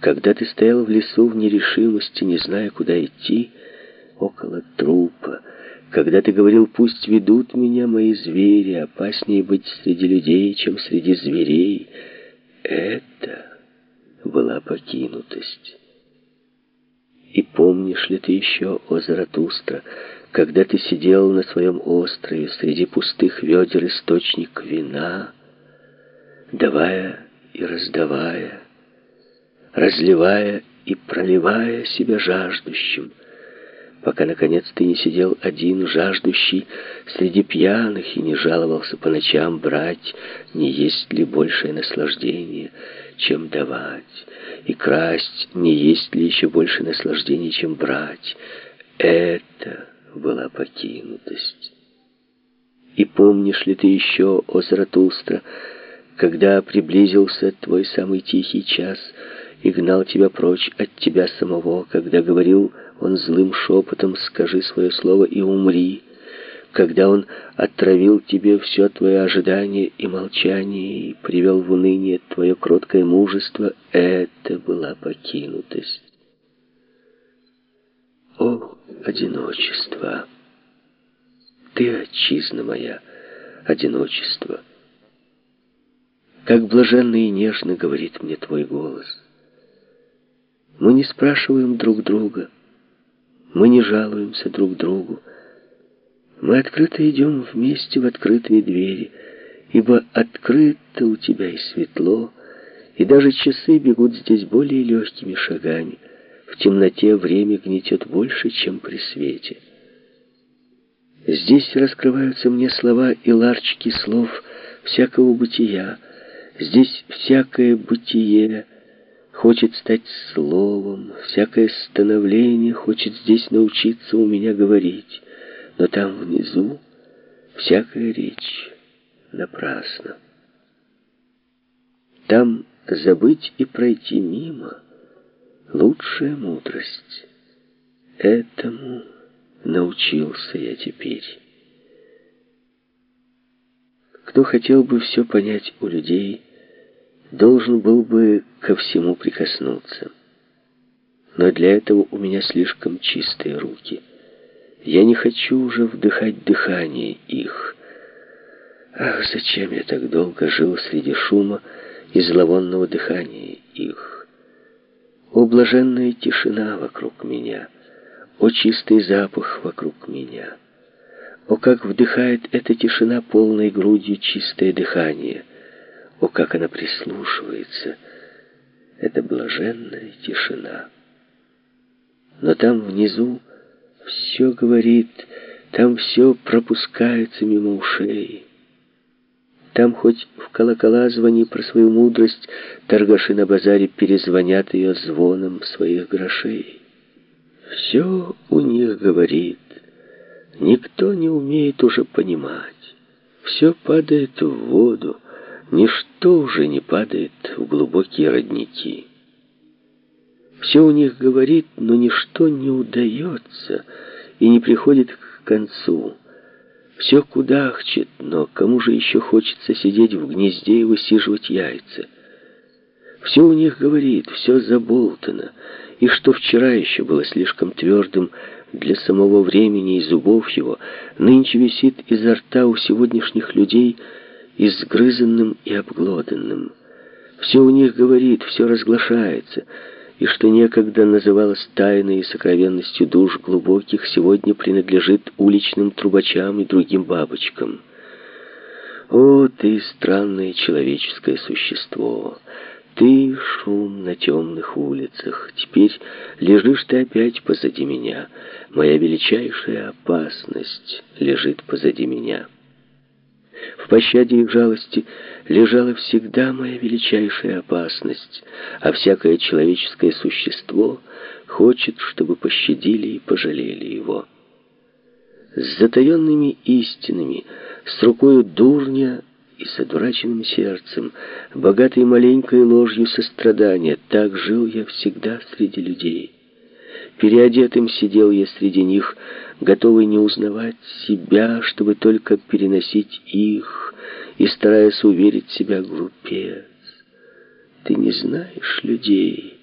когда ты стоял в лесу в нерешимости, не зная, куда идти, около трупа, когда ты говорил, пусть ведут меня мои звери, опаснее быть среди людей, чем среди зверей, это была покинутость. И помнишь ли ты еще, о Заратустра, когда ты сидел на своем острове среди пустых ведер источник вина, давая и раздавая, разливая и проливая себя жаждущим, пока, наконец, ты не сидел один, жаждущий, среди пьяных, и не жаловался по ночам брать, не есть ли большее наслаждение, чем давать, и красть, не есть ли еще больше наслаждения, чем брать. Это была покинутость. И помнишь ли ты еще, о Заратустра, когда приблизился твой самый тихий час и гнал тебя прочь от тебя самого, когда говорил он злым шепотом «скажи свое слово и умри», когда он отравил тебе все твое ожидание и молчание и привел в уныние твое кроткое мужество, это была покинутость. О, одиночество! Ты, отчизна моя, одиночество! Как блаженно и нежно говорит мне твой голос. Мы не спрашиваем друг друга, мы не жалуемся друг другу, мы открыто идем вместе в открытые двери, ибо открыто у тебя и светло, и даже часы бегут здесь более легкими шагами. В темноте время гнетет больше, чем при свете. Здесь раскрываются мне слова и ларчики слов всякого бытия. Здесь всякое бытие хочет стать словом, всякое становление хочет здесь научиться у меня говорить. Но там внизу всякая речь напрасна. Там забыть и пройти мимо — лучшая мудрость. Этому научился я теперь. Кто хотел бы все понять у людей, должен был бы ко всему прикоснуться. Но для этого у меня слишком чистые руки — я не хочу уже вдыхать дыхание их. Ах, зачем я так долго жил среди шума и зловонного дыхания их? О, блаженная тишина вокруг меня! О, чистый запах вокруг меня! О, как вдыхает эта тишина полной грудью чистое дыхание! О, как она прислушивается! Это блаженная тишина. Но там внизу все говорит, там все пропускается мимо ушей. Там хоть в колокола звони про свою мудрость, торгаши на базаре перезвонят ее звоном своих грошей. Все у них говорит, никто не умеет уже понимать. Все падает в воду, ничто уже не падает в глубокие родники. Все у них говорит, но ничто не удается и не приходит к концу. Все кудахчет, но кому же еще хочется сидеть в гнезде и высиживать яйца? Все у них говорит, все заболтано, и что вчера еще было слишком твердым для самого времени и зубов его, нынче висит изо рта у сегодняшних людей изгрызанным и обглоданным. Все у них говорит, все разглашается — и что некогда называлось тайной и сокровенностью душ глубоких, сегодня принадлежит уличным трубачам и другим бабочкам. О, ты странное человеческое существо! Ты шум на темных улицах. Теперь лежишь ты опять позади меня. Моя величайшая опасность лежит позади меня». В пощаде и жалости лежала всегда моя величайшая опасность, а всякое человеческое существо хочет, чтобы пощадили и пожалели его. С затаенными истинами, с рукою дурня и с одураченным сердцем, богатой маленькой ложью сострадания, так жил я всегда среди людей. Переодетым сидел я среди них, готовый не узнавать себя, чтобы только переносить их, и стараясь уверить себя глупец. Ты не знаешь людей,